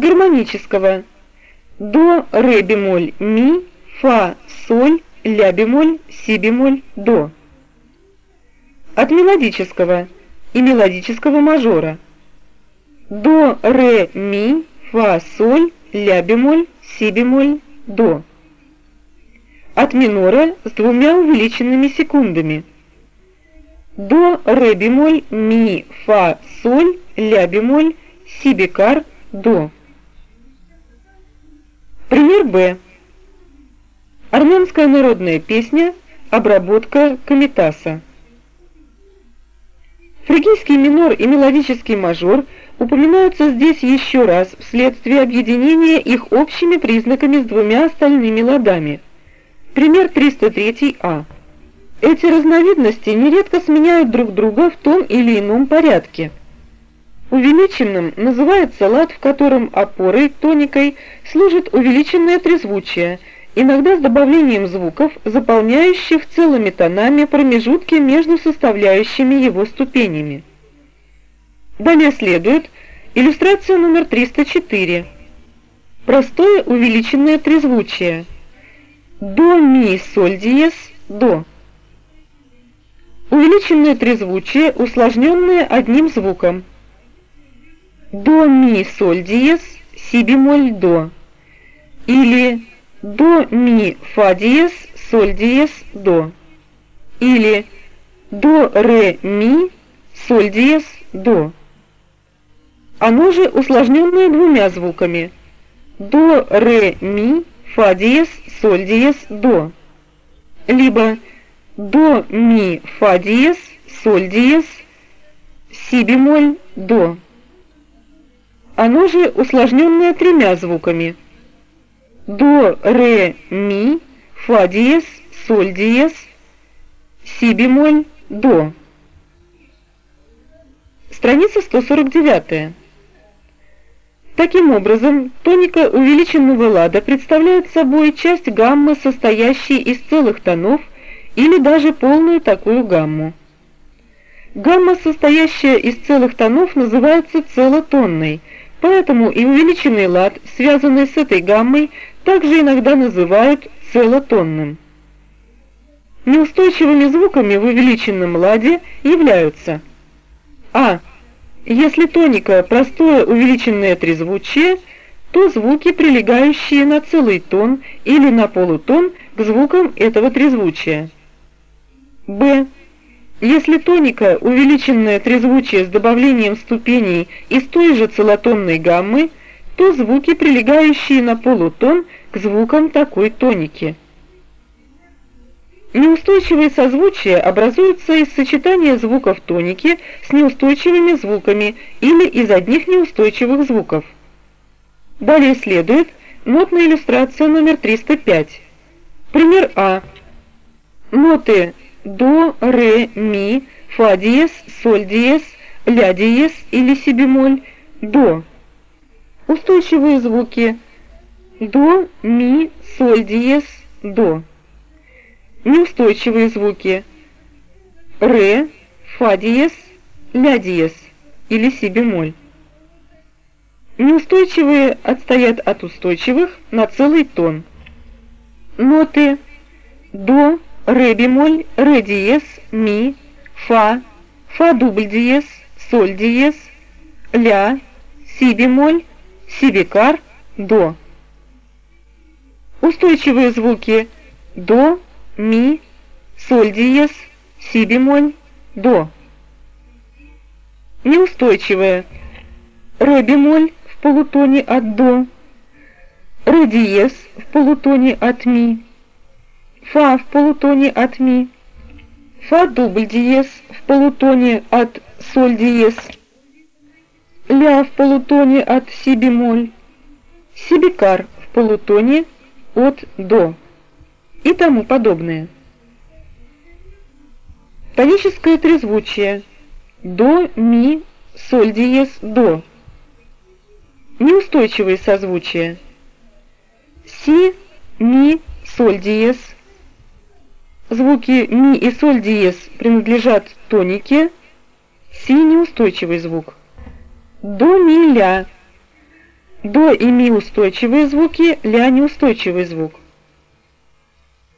От гармонического до, ре бемоль, ми, фа, соль, ля бемоль, си бемоль, до. От мелодического и мелодического мажора до, ре, ми, фа, соль, ля бемоль, си бемоль, до. От минора с двумя увеличенными секундами до, ре бемоль, ми, фа, соль, ля бемоль, си бекар, до. Пример Б. Армянская народная песня «Обработка комитаса». Фригийский минор и мелодический мажор упоминаются здесь еще раз вследствие объединения их общими признаками с двумя остальными ладами. Пример 303а. Эти разновидности нередко сменяют друг друга в том или ином порядке. Увеличенным называется лад, в котором опорой, тоникой служит увеличенное трезвучие, иногда с добавлением звуков, заполняющих целыми тонами промежутки между составляющими его ступенями. Далее следует иллюстрация номер 304. Простое увеличенное трезвучие. До, ми, соль, диез, до. Увеличенное трезвучие, усложненное одним звуком – до ми соль диез си бемоль до или до ми фа диез соль диез до или до ре ми соль диез до. Оно же усложненное двумя звуками. До ре ми фа диез соль диез до. Либо до ми фа диез соль диез си бемоль до оно же усложненное тремя звуками. До, ре, ми, фа диез, соль диез, си бемоль, до. Страница 149. Таким образом, тоника увеличенного лада представляет собой часть гаммы, состоящей из целых тонов или даже полную такую гамму. Гамма, состоящая из целых тонов, называется целотонной – Поэтому и увеличенный лад, связанный с этой гаммой, также иногда называют целотонным. Неустойчивыми звуками в увеличенном ладе являются а. Если тоника простое увеличенное трезвучие, то звуки, прилегающие на целый тон или на полутон к звукам этого трезвучия. б. Если тоника увеличенное трезвучие с добавлением ступеней из той же целотонной гаммы, то звуки, прилегающие на полутон, к звукам такой тоники. Неустойчивые созвучия образуются из сочетания звуков тоники с неустойчивыми звуками или из одних неустойчивых звуков. Далее следует нотная иллюстрация номер 305. Пример А. Ноты до, ре, ми, фа диез, соль диез, ля диез или си бемоль, до. Устойчивые звуки до, ми, соль диез, до. Неустойчивые звуки ре, фа диез, ля диез или си бемоль. Неустойчивые отстоят от устойчивых на целый тон. Ноты до, ре бемоль, ре диез, ми, фа, фа дубль диез, соль диез, ля, си бемоль, си бекар, до. Устойчивые звуки до, ми, соль диез, си бемоль, до. Неустойчивые ре бемоль в полутоне от до, ре диез в полутоне от ми, фа в полутоне от ми, фа дубль диез в полутоне от соль диез, ля в полутоне от си бемоль, си бекар в полутоне от до. И тому подобное. Тоническое трезвучие. До, ми, соль диез, до. Неустойчивые созвучия. Си, ми, соль диез, Звуки ми и соль диез принадлежат тонике, си неустойчивый звук. До ми ля. До и ми устойчивые звуки, ля неустойчивый звук.